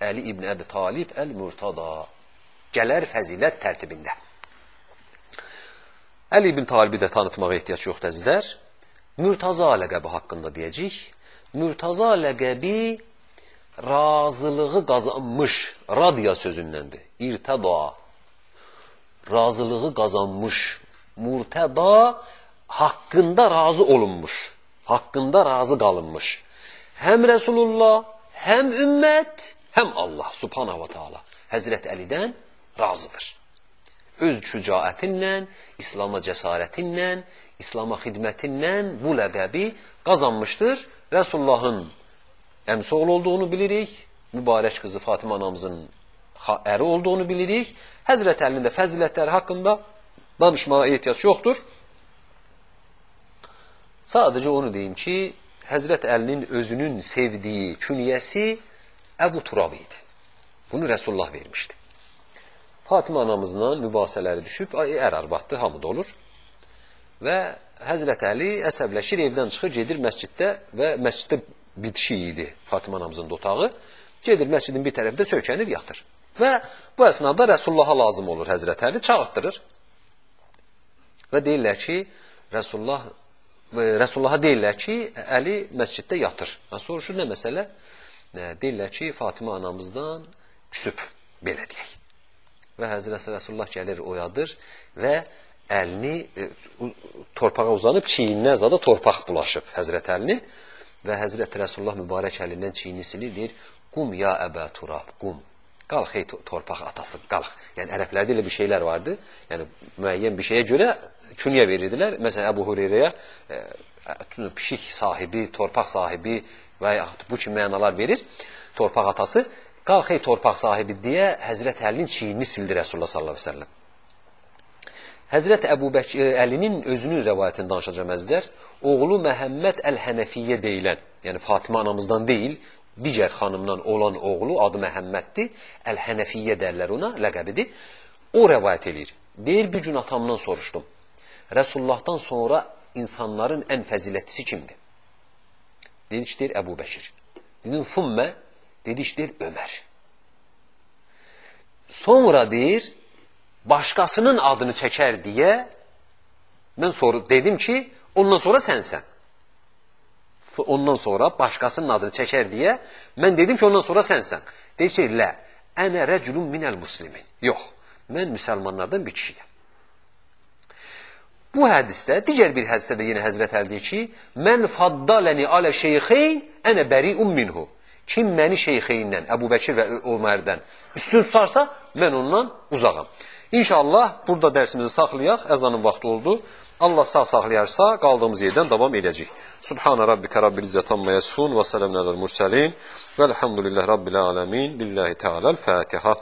Əli İbn Əbi Talib Əl-Murtada. Gələr fəzilət tərtibində. Əli ibn Talibi də tanıtmağa ehtiyac yoxdur əzizlər. Mürtaza ləqəbi haqqında deyəcək. Mürtaza ləqəbi razılığı qazanmış radiya sözündəndir. İrtəda. Razılığı qazanmış. Murtəda haqqında razı olunmuş. Haqqında razı qalınmış. Həm Rəsulullah, həm ümmət, həm Allah subhanahu wa ta'ala Həzrət Əlidən razıdır öz şücaətinlə, İslama cəsarətinlə, İslama xidmətinlə bu ləqəbi qazanmışdır. Rəsullahın əmsi oğlu olduğunu bilirik, mübarək qızı Fatimə anamızın əri olduğunu bilirik. Həzrət Əlinin də fəzilətləri haqqında danışmağa ehtiyac yoxdur. Sadəcə onu deyim ki, Həzrət Əlinin özünün sevdiyi künyəsi Əbu Turab idi. Bunu Rəsulullah vermişdi. Fatimə anamızla mübahisələri düşüb, ər arvaddır, hamı da olur. Və Həzrət Əli əsəbləşir, evdən çıxır, gedir məsciddə və məsciddə bitişi idi Fatimə anamızın da otağı. Gedir məscidin bir tərəfində söykənir, yatır. Və bu əsnada Rəsullaha lazım olur Həzrət Əli, çağırtdırır. Və deyirlər ki, Rəsulullah Rəsullaha deyirlər ki, Əli məsciddə yatır. Və soruşur nə məsələ? Deyirlər ki, Fatimə anamızdan küsüb, belə deyək və Həzrəti Rasulullah gəlir, oyadır və əlini e, torpağa uzanıb çiyninə zada torpaq bulaşıb Həzrət Əlinin və Həzrət Rasulullah mübarək əlindən çiyini silir, deyir, qum ya əbə turab, qum. Qalx ey torpaq atası, qalx. Yəni ərəblərdə elə bir şeylər vardı. Yəni müəyyən bir şeyə görə künyə verirdilər. Məsələn Əbu Hüreyrəyə e, pişik sahibi, torpaq sahibi və yaxud bu kimi mənalar verir. Torpaq atası Qalx ey torpaq sahibi deyə Həzrət Əlinin çiynini sildi Rasulullah sallallahu əleyhi və səlləm. Həzrət Əbu Bəkir e, Əlinin özünün rəvayətini danışacağam əzlər. Oğlu Məhəmməd Əl-Hənəfiyyə deyilən, yəni Fatimə anamızdan deyil, digər xanımdan olan oğlu adı Məhəmməddir. Əl-Hənəfiyyə dərlər ona, ləqəbidir. O rəvayət eləyir. Deyir bir gün atamdan soruşdum. Rəsullahdan sonra insanların ən fəzilətlisi kimdir? Dedi ki, deyir Əbu Bəkir. Dedim, Fummə Dedi deyir Ömər. Sonra deyir, başqasının adını çəkər deyə mən soru dedim ki, ondan sonra sənsən. Ondan sonra başqasının adını çəkər deyə mən dedim ki, ondan sonra sənsən. Deyir ki, lə, ənə rəculun minəl muslimin. Yox, mən müsəlmanlardan bir kişiyəm. Bu hədisdə, digər bir hədisdə də yenə Həzrət Əl deyir ki, mən faddaləni alə şeyxeyn, ənə bəri'un minhu. Kim məni şeyxeyindən, Əbu Bəkir və Ömərdən üstün tutarsa, mən ondan uzağam. İnşallah burada dərsimizi saxlayaq. Əzanın vaxtı oldu. Allah sağ saxlayarsa, qaldığımız yerdən davam edəcək. Subhana rabbika rabbil izzət amma yasifun və salamun alel mursalin və elhamdülillahi rabbil alamin. Lillahi Teala'l-Fatiha.